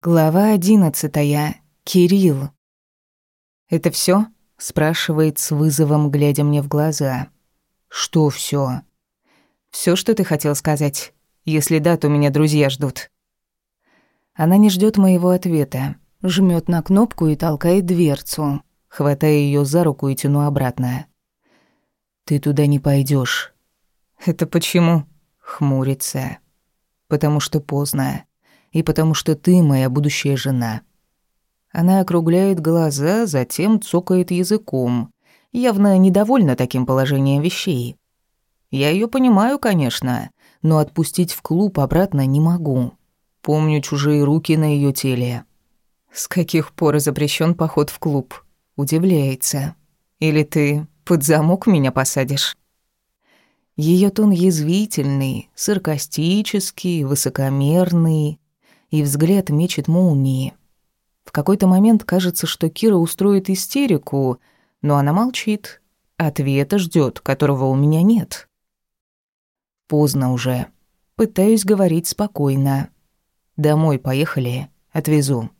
Глава одиннадцатая. Кирилл. «Это всё?» — спрашивает с вызовом, глядя мне в глаза. «Что всё?» «Всё, что ты хотел сказать? Если да, то меня друзья ждут». Она не ждёт моего ответа, жмёт на кнопку и толкает дверцу, хватая её за руку и тяну обратно. «Ты туда не пойдёшь». «Это почему?» — хмурится. «Потому что поздно» и потому что ты моя будущая жена». Она округляет глаза, затем цокает языком, явно недовольна таким положением вещей. Я ее понимаю, конечно, но отпустить в клуб обратно не могу. Помню чужие руки на ее теле. С каких пор запрещен поход в клуб? Удивляется. Или ты под замок меня посадишь? Ее тон язвительный, саркастический, высокомерный, и взгляд мечет молнии. В какой-то момент кажется, что Кира устроит истерику, но она молчит. Ответа ждет, которого у меня нет. Поздно уже. Пытаюсь говорить спокойно. Домой поехали, отвезу.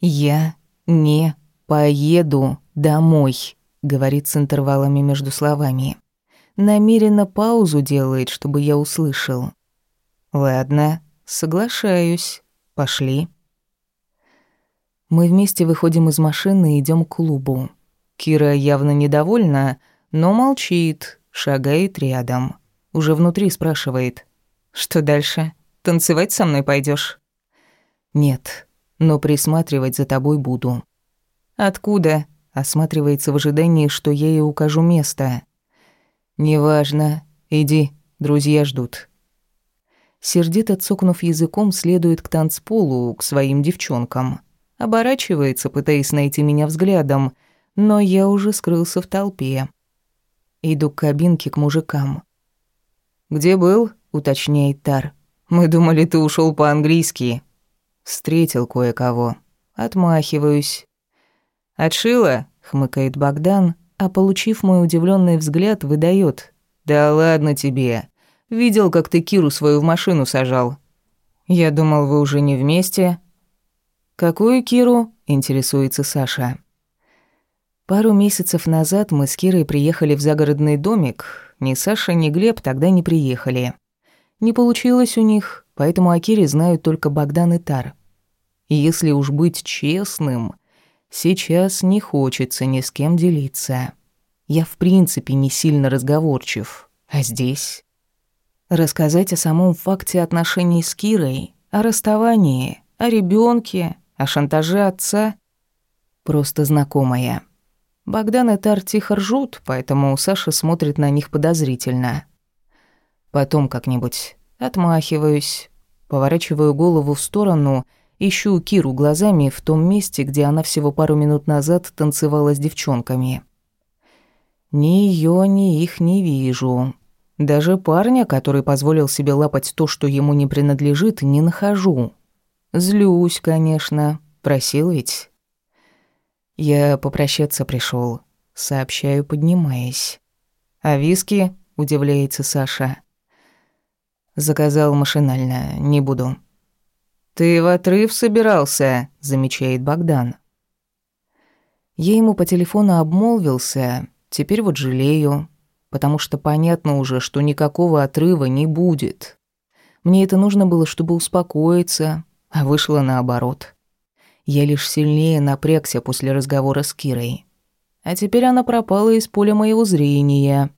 Я не поеду домой, говорит с интервалами между словами. Намеренно паузу делает, чтобы я услышал. Ладно, соглашаюсь. Пошли. Мы вместе выходим из машины и идем к клубу. Кира явно недовольна, но молчит, шагает рядом. Уже внутри спрашивает. «Что дальше? Танцевать со мной пойдешь? «Нет, но присматривать за тобой буду». «Откуда?» Осматривается в ожидании, что я ей укажу место. «Неважно. Иди, друзья ждут» сердито цокнув языком, следует к танцполу, к своим девчонкам. Оборачивается, пытаясь найти меня взглядом, но я уже скрылся в толпе. Иду к кабинке к мужикам. «Где был?» — уточняет Тар. «Мы думали, ты ушел по-английски». Встретил кое-кого. Отмахиваюсь. «Отшила?» — хмыкает Богдан, а, получив мой удивленный взгляд, выдает. «Да ладно тебе. Видел, как ты Киру свою в машину сажал. Я думал, вы уже не вместе. Какую Киру? интересуется Саша. Пару месяцев назад мы с Кирой приехали в загородный домик. Ни Саша, ни Глеб тогда не приехали. Не получилось у них, поэтому о Кире знают только Богдан и Тар. И если уж быть честным, сейчас не хочется ни с кем делиться. Я в принципе не сильно разговорчив, а здесь Рассказать о самом факте отношений с Кирой, о расставании, о ребенке, о шантаже отца. Просто знакомая. Богдан и Тар тихо ржут, поэтому Саша смотрит на них подозрительно. Потом как-нибудь отмахиваюсь, поворачиваю голову в сторону, ищу Киру глазами в том месте, где она всего пару минут назад танцевала с девчонками. Ни её, ни их не вижу. Даже парня, который позволил себе лапать то, что ему не принадлежит, не нахожу. Злюсь, конечно. Просил ведь. Я попрощаться пришел, сообщаю, поднимаясь. А виски? удивляется Саша. Заказал машинально, не буду. Ты в отрыв собирался, замечает Богдан. Я ему по телефону обмолвился, теперь вот жалею потому что понятно уже, что никакого отрыва не будет. Мне это нужно было, чтобы успокоиться, а вышло наоборот. Я лишь сильнее напрягся после разговора с Кирой. А теперь она пропала из поля моего зрения.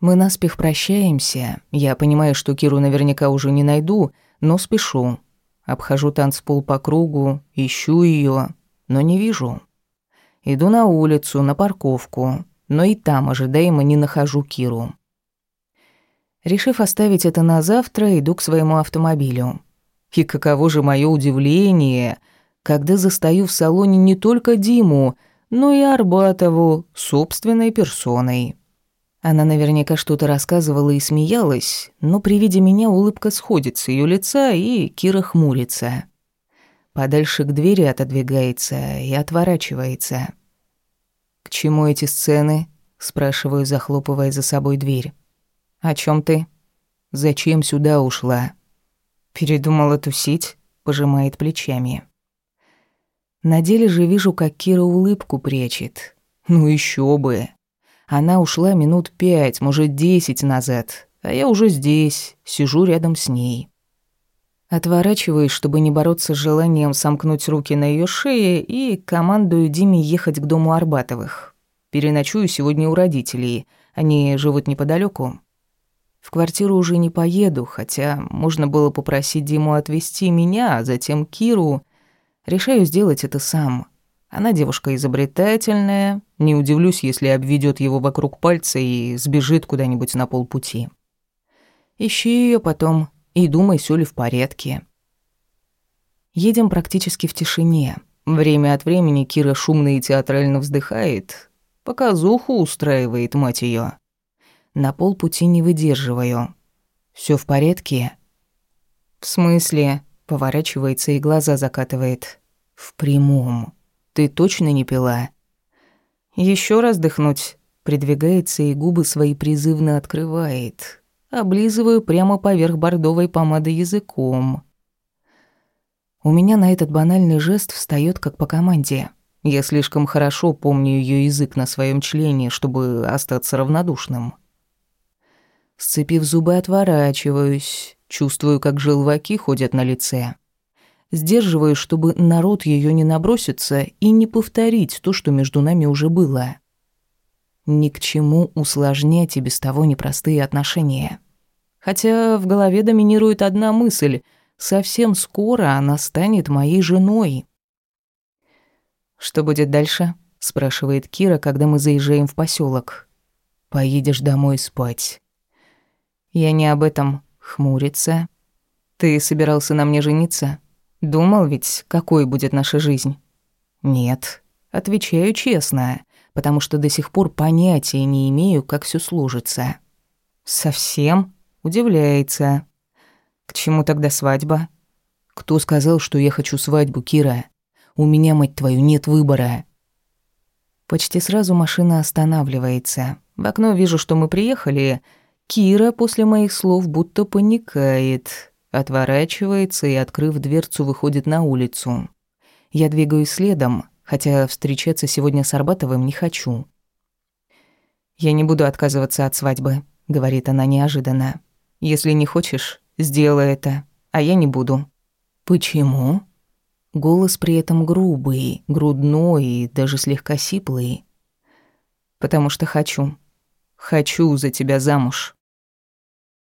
Мы наспех прощаемся. Я понимаю, что Киру наверняка уже не найду, но спешу. Обхожу танцпол по кругу, ищу ее, но не вижу. Иду на улицу, на парковку но и там ожидаемо не нахожу Киру. Решив оставить это на завтра, иду к своему автомобилю. И каково же мое удивление, когда застаю в салоне не только Диму, но и Арбатову собственной персоной. Она наверняка что-то рассказывала и смеялась, но при виде меня улыбка сходит с ее лица, и Кира хмурится. Подальше к двери отодвигается и отворачивается. «К чему эти сцены?» – спрашиваю, захлопывая за собой дверь. «О чем ты?» «Зачем сюда ушла?» «Передумала тусить?» пожимает плечами. На деле же вижу, как Кира улыбку прячет. Ну еще бы. Она ушла минут пять, может, десять назад, а я уже здесь, сижу рядом с ней. Отворачиваюсь, чтобы не бороться с желанием сомкнуть руки на ее шее, и командую Диме ехать к дому Арбатовых. Переночую сегодня у родителей, они живут неподалеку. В квартиру уже не поеду, хотя можно было попросить Диму отвезти меня, а затем Киру. Решаю сделать это сам. Она девушка изобретательная, не удивлюсь, если обведет его вокруг пальца и сбежит куда-нибудь на полпути. Ищи ее потом и думай, все ли в порядке. Едем практически в тишине. Время от времени Кира шумно и театрально вздыхает, показуху устраивает мать ее. На полпути не выдерживаю. Все в порядке?» «В смысле?» — поворачивается и глаза закатывает. «В прямом. Ты точно не пила?» Еще раз дыхнуть?» Придвигается и губы свои призывно открывает. Облизываю прямо поверх бордовой помады языком. У меня на этот банальный жест встает как по команде. Я слишком хорошо помню ее язык на своем члене, чтобы остаться равнодушным. Сцепив зубы, отворачиваюсь. Чувствую, как желваки ходят на лице. Сдерживаю, чтобы народ ее не набросится и не повторить то, что между нами уже было. Ни к чему усложнять и без того непростые отношения. Хотя в голове доминирует одна мысль — совсем скоро она станет моей женой. «Что будет дальше?» — спрашивает Кира, когда мы заезжаем в поселок. «Поедешь домой спать». Я не об этом. Хмурится. Ты собирался на мне жениться? Думал ведь, какой будет наша жизнь? Нет. Отвечаю честно, потому что до сих пор понятия не имею, как все сложится. Совсем? Удивляется. К чему тогда свадьба? Кто сказал, что я хочу свадьбу, Кира? У меня, мать твою, нет выбора. Почти сразу машина останавливается. В окно вижу, что мы приехали, Кира после моих слов будто паникает, отворачивается и, открыв дверцу, выходит на улицу. Я двигаюсь следом, хотя встречаться сегодня с Арбатовым не хочу. «Я не буду отказываться от свадьбы», — говорит она неожиданно. «Если не хочешь, сделай это, а я не буду». «Почему?» Голос при этом грубый, грудной и даже слегка сиплый. «Потому что хочу. Хочу за тебя замуж».